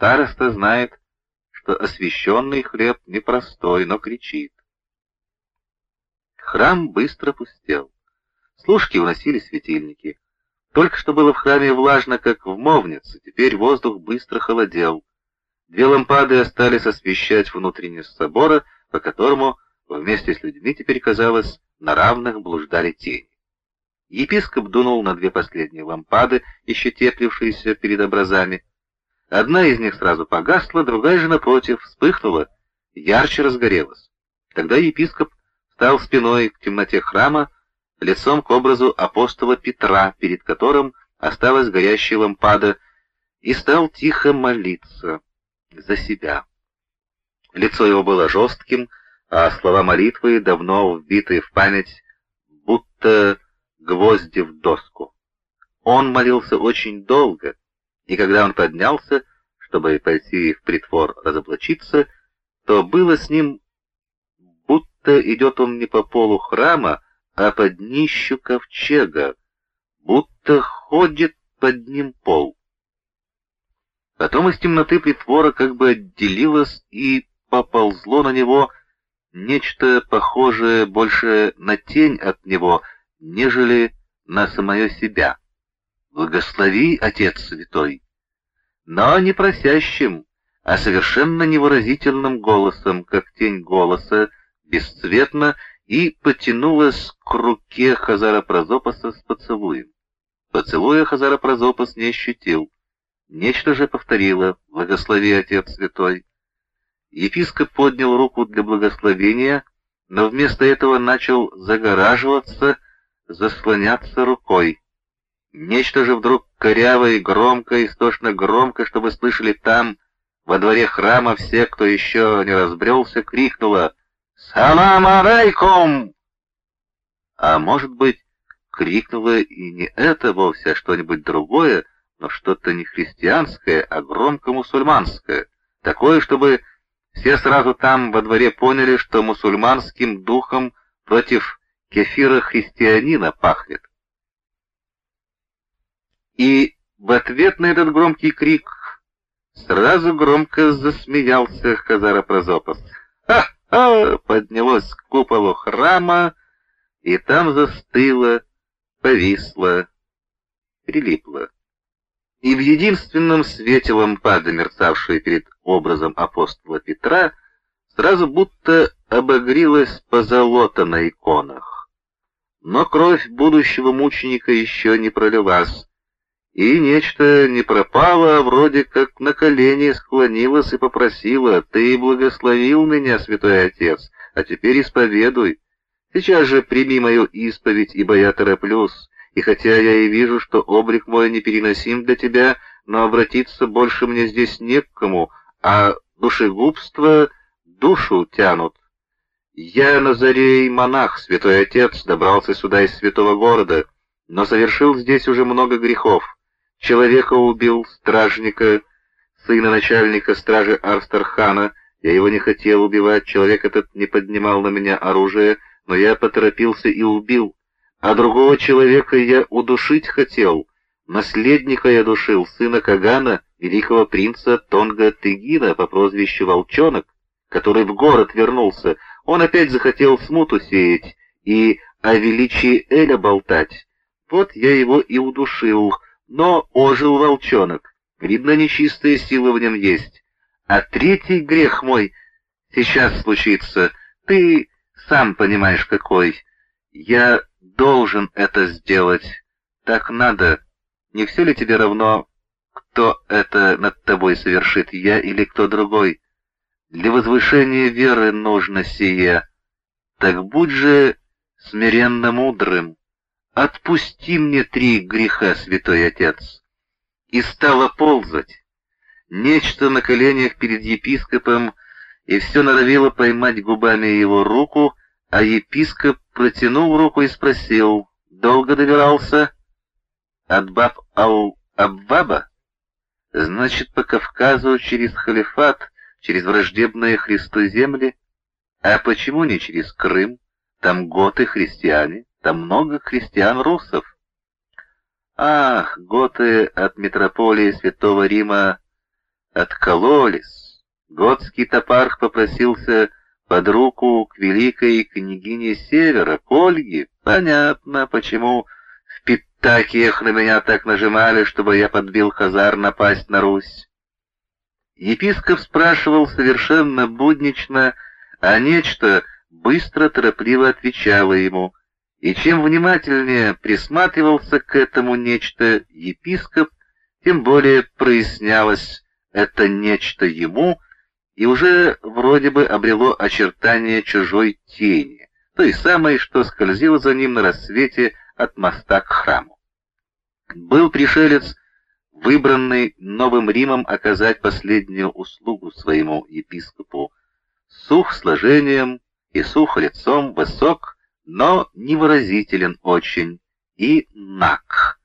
Староста знает, что освященный хлеб непростой, но кричит. Храм быстро пустел. Служки уносили светильники. Только что было в храме влажно, как в мовнице, теперь воздух быстро холодел. Две лампады остались освещать внутренность собора, по которому вместе с людьми теперь, казалось, на равных блуждали тени. Епископ дунул на две последние лампады, еще теплившиеся перед образами. Одна из них сразу погасла, другая же, напротив, вспыхнула, ярче разгорелась. Тогда епископ стал спиной к темноте храма, лицом к образу апостола Петра, перед которым осталась горящая лампада, и стал тихо молиться за себя. Лицо его было жестким, а слова молитвы, давно вбитые в память, будто гвозди в доску. Он молился очень долго, и когда он поднялся, чтобы пойти в притвор разоблачиться, то было с ним, будто идет он не по полу храма, а под днищу ковчега, будто ходит под ним пол. Потом из темноты притвора как бы отделилось и поползло на него нечто похожее больше на тень от него, нежели на самое себя. «Благослови, Отец Святой!» Но не просящим, а совершенно невыразительным голосом, как тень голоса, бесцветно, и потянулась к руке Хазара Прозопаса с поцелуем. Поцелуя Хазара Прозопас не ощутил. Нечто же повторило «Благослови, Отец Святой». Епископ поднял руку для благословения, но вместо этого начал загораживаться, заслоняться рукой. Нечто же вдруг коряво и громко, истошно громко, чтобы слышали там, во дворе храма, все, кто еще не разбрелся, крикнуло «Салам алейкум!» А может быть, крикнуло и не это вовсе, а что-нибудь другое, но что-то не христианское, а громко мусульманское, такое, чтобы все сразу там во дворе поняли, что мусульманским духом против кефира христианина пахнет. И в ответ на этот громкий крик сразу громко засмеялся Хазара Прозопас. «Ха-ха!» поднялось к куполу храма, и там застыло, повисло, прилипло и в единственном свете лампады, мерцавшей перед образом апостола Петра, сразу будто обогрилась позолота на иконах. Но кровь будущего мученика еще не пролилась, и нечто не пропало, а вроде как на колени склонилась и попросила, «Ты благословил меня, святой отец, а теперь исповедуй. Сейчас же прими мою исповедь, ибо я тороплюсь, и хотя я и вижу, что облик мой непереносим для тебя, но обратиться больше мне здесь не к кому, а душегубство душу тянут. Я, Назарей, монах, святой отец, добрался сюда из святого города, но совершил здесь уже много грехов. Человека убил, стражника, сына начальника стражи Арстархана, я его не хотел убивать, человек этот не поднимал на меня оружие, но я поторопился и убил а другого человека я удушить хотел. Наследника я душил, сына Кагана, великого принца Тонга Тыгина по прозвищу Волчонок, который в город вернулся. Он опять захотел смуту сеять и о величии Эля болтать. Вот я его и удушил, но ожил волчонок. Видно, нечистая сила в нем есть. А третий грех мой сейчас случится. Ты сам понимаешь, какой. Я должен это сделать. Так надо. Не все ли тебе равно, кто это над тобой совершит, я или кто другой? Для возвышения веры нужно сие. Так будь же смиренно мудрым. Отпусти мне три греха, святой отец. И стала ползать. Нечто на коленях перед епископом, и все норовило поймать губами его руку, а епископ протянул руку и спросил, долго добирался? От баб Ал-Аббаба? Значит, по Кавказу через халифат, через враждебные Христу земли? А почему не через Крым? Там готы христиане, там много христиан-русов. Ах, готы от метрополии Святого Рима откололись. Готский топарх попросился под руку к великой княгине Севера, к Ольге. Понятно, почему в Питакиях на меня так нажимали, чтобы я подбил Хазар напасть на Русь. Епископ спрашивал совершенно буднично, а нечто быстро, торопливо отвечало ему, и чем внимательнее присматривался к этому нечто епископ, тем более прояснялось это нечто ему, и уже вроде бы обрело очертания чужой тени, той самой, что скользила за ним на рассвете от моста к храму. Был пришелец, выбранный Новым Римом оказать последнюю услугу своему епископу, сух сложением и сух лицом, высок, но невыразителен очень, и наг.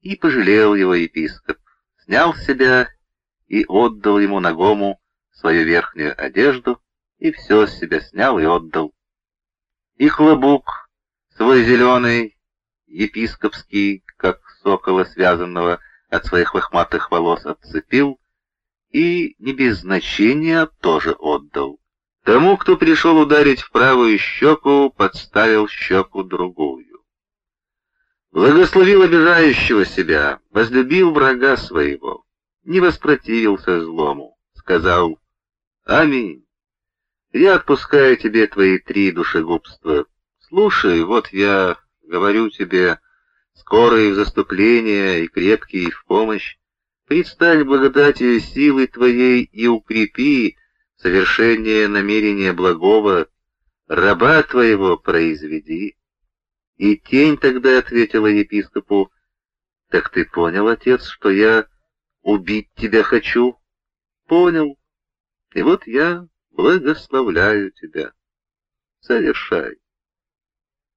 И пожалел его епископ, снял с себя и отдал ему ногому свою верхнюю одежду и все с себя снял и отдал. И хлобук свой зеленый, епископский, как сокола связанного от своих лохматых волос отцепил и не без значения тоже отдал. Тому, кто пришел ударить в правую щеку, подставил щеку другую. Благословил обижающего себя, возлюбил врага своего, не воспротивился злому, сказал Аминь. Я отпускаю тебе твои три душегубства. Слушай, вот я говорю тебе, скорые в заступление и крепкие в помощь. Предстань благодатью силы твоей и укрепи совершение намерения благого, раба твоего произведи. И тень тогда ответила епископу, «Так ты понял, отец, что я убить тебя хочу?» «Понял. И вот я благословляю тебя. Совершай.